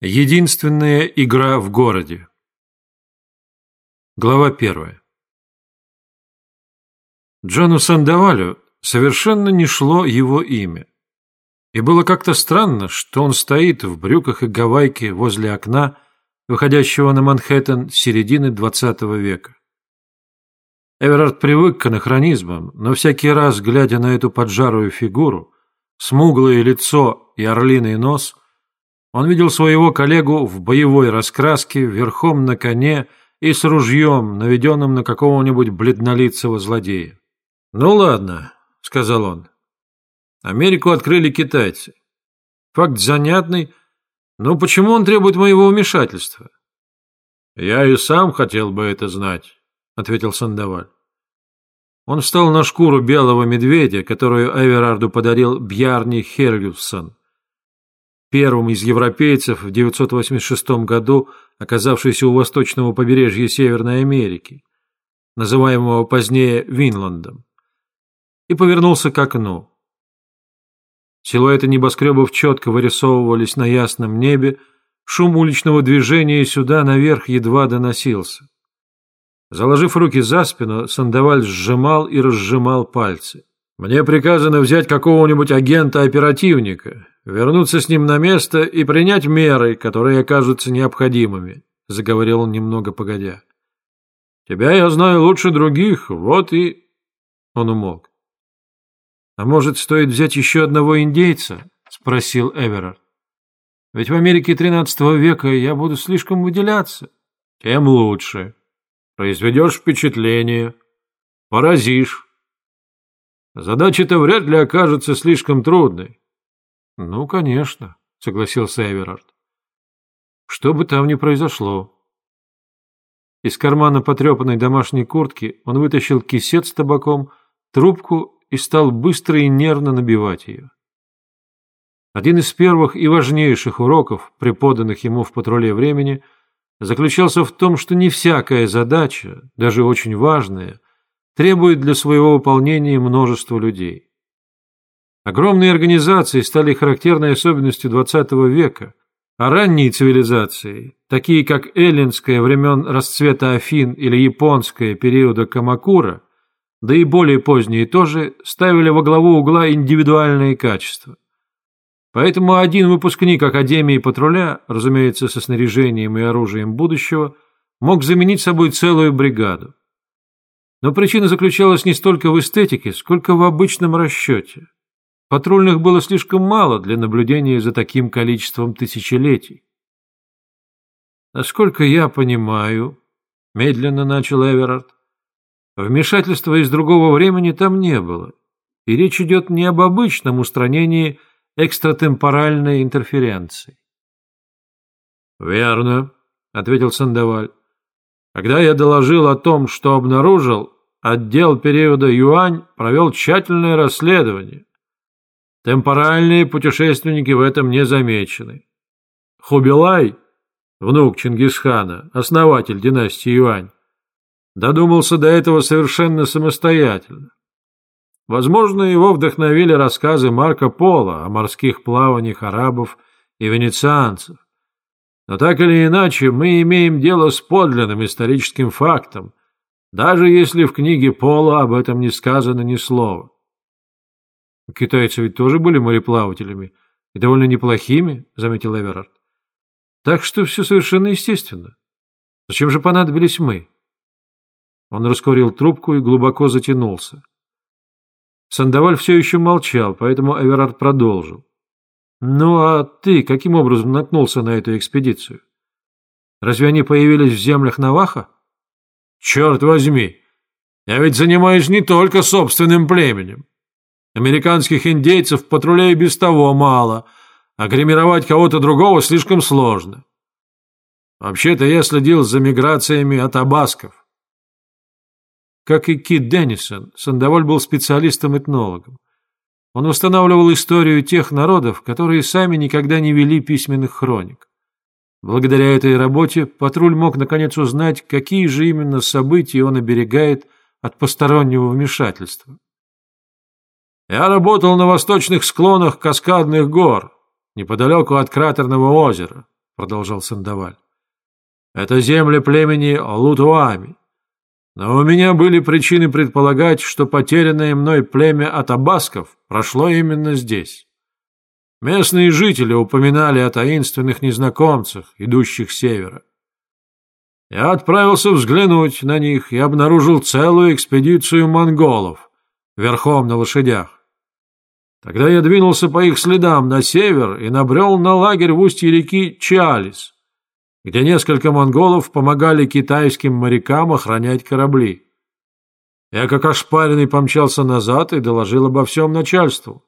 Единственная игра в городе. Глава первая. Джону Сандавалю совершенно не шло его имя. И было как-то странно, что он стоит в брюках и гавайке возле окна, выходящего на Манхэттен с середины XX века. Эверард привык к анахронизмам, но всякий раз, глядя на эту поджарую фигуру, смуглое лицо и орлиный нос – он видел своего коллегу в боевой раскраске, верхом на коне и с ружьем, наведенным на какого-нибудь бледнолицего злодея. «Ну ладно», — сказал он. «Америку открыли китайцы. Факт занятный, но почему он требует моего вмешательства?» «Я и сам хотел бы это знать», — ответил Сандаваль. Он встал на шкуру белого медведя, которую Эверарду подарил Бьярни Хергюссон первым из европейцев в 986 году, оказавшийся у восточного побережья Северной Америки, называемого позднее Винландом, и повернулся к окну. Силуэты небоскребов четко вырисовывались на ясном небе, шум уличного движения сюда наверх едва доносился. Заложив руки за спину, Сандаваль сжимал и разжимал пальцы. «Мне приказано взять какого-нибудь агента-оперативника, вернуться с ним на место и принять меры, которые окажутся необходимыми», — заговорил он немного погодя. «Тебя я знаю лучше других, вот и...» Он умолк. «А может, стоит взять еще одного индейца?» — спросил Эверард. «Ведь в Америке XIII века я буду слишком выделяться». «Тем лучше. Произведешь впечатление. Поразишь. Задача-то вряд ли окажется слишком трудной. «Ну, конечно», — согласился Эверард. «Что бы там ни произошло». Из кармана потрепанной домашней куртки он вытащил кисет с табаком, трубку и стал быстро и нервно набивать ее. Один из первых и важнейших уроков, преподанных ему в патруле времени, заключался в том, что не всякая задача, даже очень важная, требует для своего выполнения множества людей. Огромные организации стали характерной особенностью XX века, а ранние цивилизации, такие как эллинская времен расцвета Афин или японская периода Камакура, да и более поздние тоже, ставили во главу угла индивидуальные качества. Поэтому один выпускник Академии патруля, разумеется, со снаряжением и оружием будущего, мог заменить собой целую бригаду. Но причина заключалась не столько в эстетике, сколько в обычном расчете. Патрульных было слишком мало для наблюдения за таким количеством тысячелетий. Насколько я понимаю, медленно начал Эверард, вмешательства из другого времени там не было, и речь идет не об обычном устранении экстратемпоральной интерференции. «Верно», — ответил Сандаваль. «Когда я доложил о том, что обнаружил, отдел периода Юань провел тщательное расследование. Темпоральные путешественники в этом не замечены. Хубилай, внук Чингисхана, основатель династии Юань, додумался до этого совершенно самостоятельно. Возможно, его вдохновили рассказы Марко Поло о морских плаваниях арабов и венецианцев. Но так или иначе, мы имеем дело с подлинным историческим фактом, даже если в книге Пола об этом не сказано ни слова. Китайцы ведь тоже были мореплавателями и довольно неплохими, заметил Эверард. Так что все совершенно естественно. Зачем же понадобились мы? Он раскурил трубку и глубоко затянулся. Сандаваль все еще молчал, поэтому Эверард продолжил. «Ну а ты каким образом наткнулся на эту экспедицию? Разве они появились в землях Наваха?» «Черт возьми! Я ведь занимаюсь не только собственным племенем. Американских индейцев в патруле и без того мало, а гримировать кого-то другого слишком сложно. Вообще-то я следил за миграциями от абасков. Как и Кит Деннисон, Сандоволь был специалистом-этнологом. Он восстанавливал историю тех народов, которые сами никогда не вели письменных хроник. Благодаря этой работе патруль мог наконец узнать, какие же именно события он оберегает от постороннего вмешательства. Я работал на восточных склонах Каскадных гор, неподалеку от кратерного озера, продолжал Сандаваль. Это земли племени Лутуами. Но у меня были причины предполагать, что потерянное мной племя Атабасков прошло именно здесь. Местные жители упоминали о таинственных незнакомцах, идущих с севера. Я отправился взглянуть на них и обнаружил целую экспедицию монголов, верхом на лошадях. Тогда я двинулся по их следам на север и набрел на лагерь в устье реки Чалис, где несколько монголов помогали китайским морякам охранять корабли. Я как ошпаренный помчался назад и доложил обо всем начальству.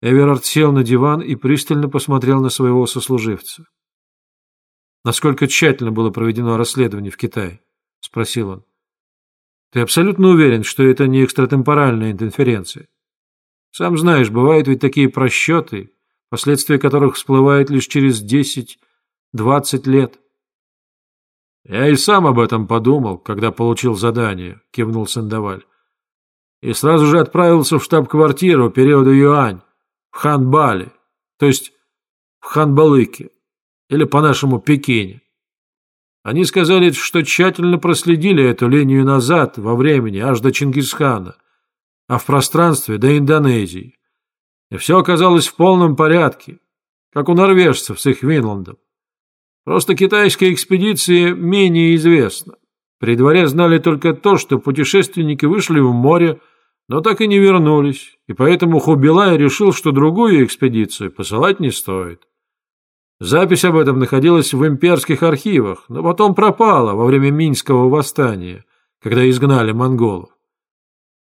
Эверард сел на диван и пристально посмотрел на своего сослуживца. «Насколько тщательно было проведено расследование в Китае?» — спросил он. «Ты абсолютно уверен, что это не экстратемпоральная интерференция? Сам знаешь, бывают ведь такие просчеты, последствия которых всплывают лишь через десять-двадцать лет. «Я и сам об этом подумал, когда получил задание», — кивнул Сандаваль. «И сразу же отправился в штаб-квартиру периода Юань, в Ханбале, то есть в Ханбалыке, или по-нашему Пекине. Они сказали, что тщательно проследили эту линию назад во времени, аж до Чингисхана, а в пространстве до Индонезии. И все оказалось в полном порядке, как у норвежцев с их Винландом. Просто китайская экспедиция менее известна. При дворе знали только то, что путешественники вышли в море, но так и не вернулись, и поэтому Хубилай решил, что другую экспедицию посылать не стоит. Запись об этом находилась в имперских архивах, но потом пропала во время Минского восстания, когда изгнали монголов.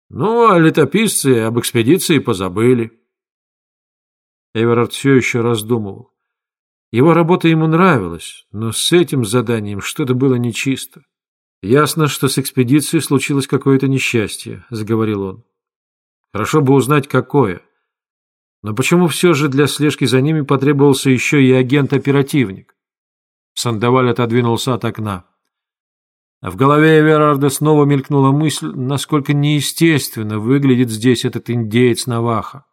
Ну, а летописцы об экспедиции позабыли. Эверард все еще раздумывал. Его работа ему нравилась, но с этим заданием что-то было нечисто. «Ясно, что с экспедицией случилось какое-то несчастье», — заговорил он. «Хорошо бы узнать, какое. Но почему все же для слежки за ними потребовался еще и агент-оперативник?» Сандаваль отодвинулся от окна. А в голове Эверарда снова мелькнула мысль, насколько неестественно выглядит здесь этот индеец Наваха.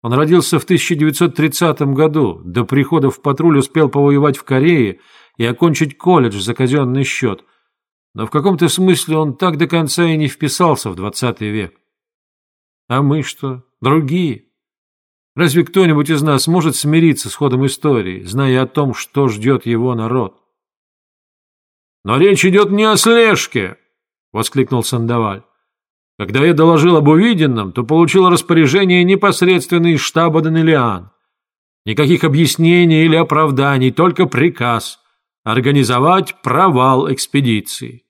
Он родился в 1930 году, до прихода в патруль успел повоевать в Корее и окончить колледж за казенный счет, но в каком-то смысле он так до конца и не вписался в 20 век. А мы что, другие? Разве кто-нибудь из нас может смириться с ходом истории, зная о том, что ждет его народ? «Но речь идет не о слежке!» — воскликнул Сандаваль. Когда я доложил об увиденном, то получил распоряжение непосредственно из штаба Данелиан. Никаких объяснений или оправданий, только приказ организовать провал экспедиции.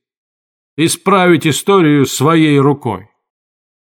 Исправить историю своей рукой.